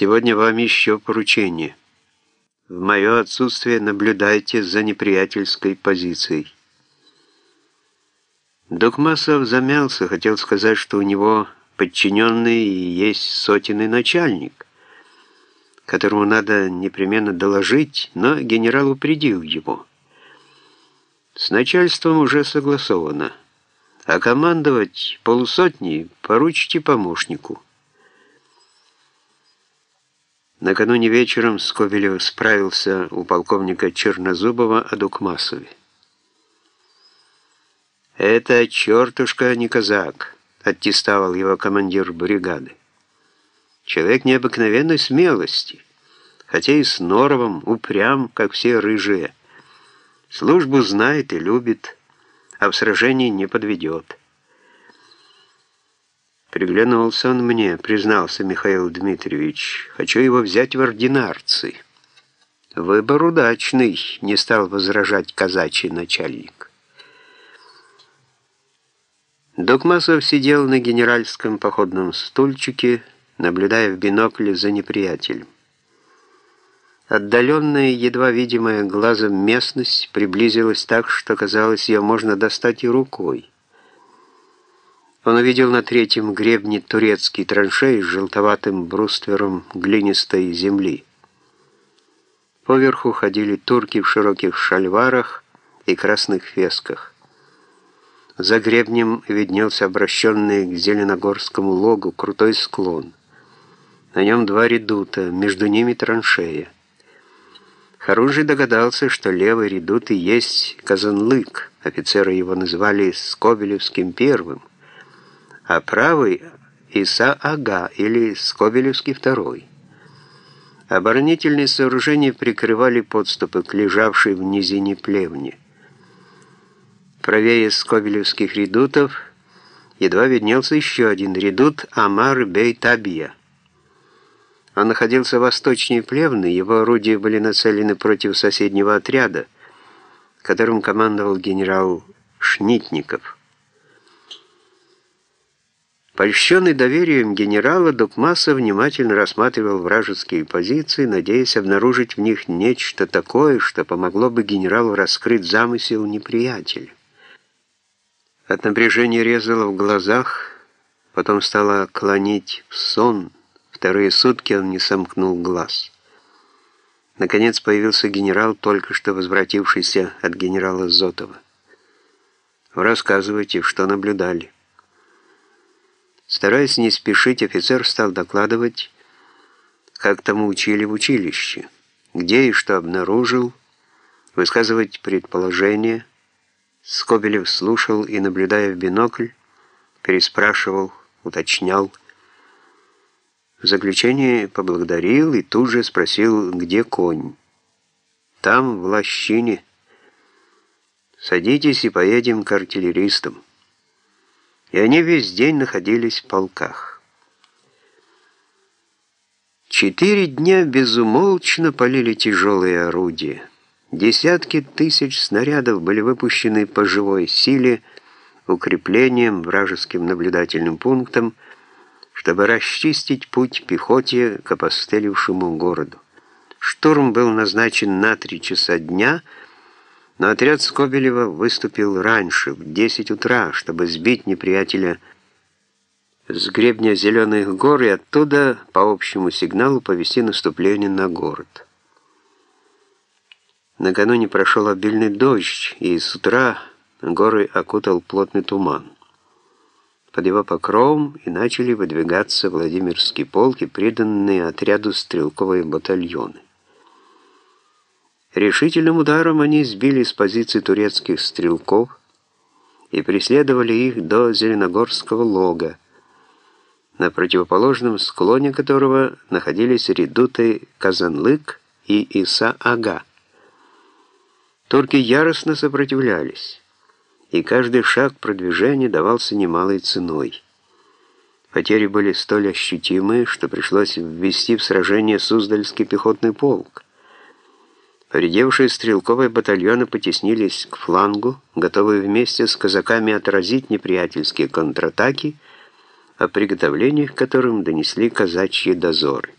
Сегодня вам еще поручение. В мое отсутствие наблюдайте за неприятельской позицией. Докмасов замялся, хотел сказать, что у него подчиненный и есть сотенный начальник, которому надо непременно доложить, но генерал упредил его. С начальством уже согласовано, а командовать полусотней поручите помощнику. Накануне вечером Скобелев справился у полковника Чернозубова о Дукмасове. «Это чертушка, не казак», — аттестовал его командир бригады. «Человек необыкновенной смелости, хотя и с норовом, упрям, как все рыжие. Службу знает и любит, а в сражении не подведет». Приглянулся он мне, признался Михаил Дмитриевич. Хочу его взять в ординарцы. Выбор удачный, не стал возражать казачий начальник. Докмасов сидел на генеральском походном стульчике, наблюдая в бинокле за неприятелем. Отдаленная, едва видимая глазом местность приблизилась так, что казалось, ее можно достать и рукой. Он увидел на третьем гребне турецкий траншей с желтоватым бруствером глинистой земли. Поверху ходили турки в широких шальварах и красных фесках. За гребнем виднелся обращенный к Зеленогорскому логу крутой склон. На нем два редута, между ними траншея. Харунжий догадался, что левый редут и есть Казанлык, офицеры его называли Скобелевским первым, а правый — Иса-Ага или Скобелевский второй. Оборонительные сооружения прикрывали подступы к лежавшей в низине плевне. Правее скобелевских редутов едва виднелся еще один редут Амар-Бей-Табия. Он находился восточнее плевны, его орудия были нацелены против соседнего отряда, которым командовал генерал Шнитников. Польщенный доверием генерала, Дукмаса внимательно рассматривал вражеские позиции, надеясь обнаружить в них нечто такое, что помогло бы генералу раскрыть замысел неприятеля. От напряжения резало в глазах, потом стало клонить в сон. Вторые сутки он не сомкнул глаз. Наконец появился генерал, только что возвратившийся от генерала Зотова. «Рассказывайте, что наблюдали». Стараясь не спешить, офицер стал докладывать, как тому учили в училище, где и что обнаружил, высказывать предположения. Скобелев слушал и, наблюдая в бинокль, переспрашивал, уточнял. В заключение поблагодарил и тут же спросил, где конь. «Там, в лощине. Садитесь и поедем к артиллеристам» и они весь день находились в полках. Четыре дня безумолчно полили тяжелые орудия. Десятки тысяч снарядов были выпущены по живой силе, укреплением, вражеским наблюдательным пунктом, чтобы расчистить путь пехоте к опостелившему городу. Штурм был назначен на три часа дня — но отряд Скобелева выступил раньше, в 10 утра, чтобы сбить неприятеля с гребня Зеленых гор и оттуда по общему сигналу повести наступление на город. Накануне прошел обильный дождь, и с утра горы окутал плотный туман. Под его покровом и начали выдвигаться Владимирские полки, приданные отряду стрелковые батальоны. Решительным ударом они сбили с позиций турецких стрелков и преследовали их до Зеленогорского лога, на противоположном склоне которого находились редуты Казанлык и Иса-Ага. Турки яростно сопротивлялись, и каждый шаг продвижения давался немалой ценой. Потери были столь ощутимые, что пришлось ввести в сражение Суздальский пехотный полк. Поредевшие стрелковые батальоны потеснились к флангу, готовые вместе с казаками отразить неприятельские контратаки, о приготовлениях которым донесли казачьи дозоры.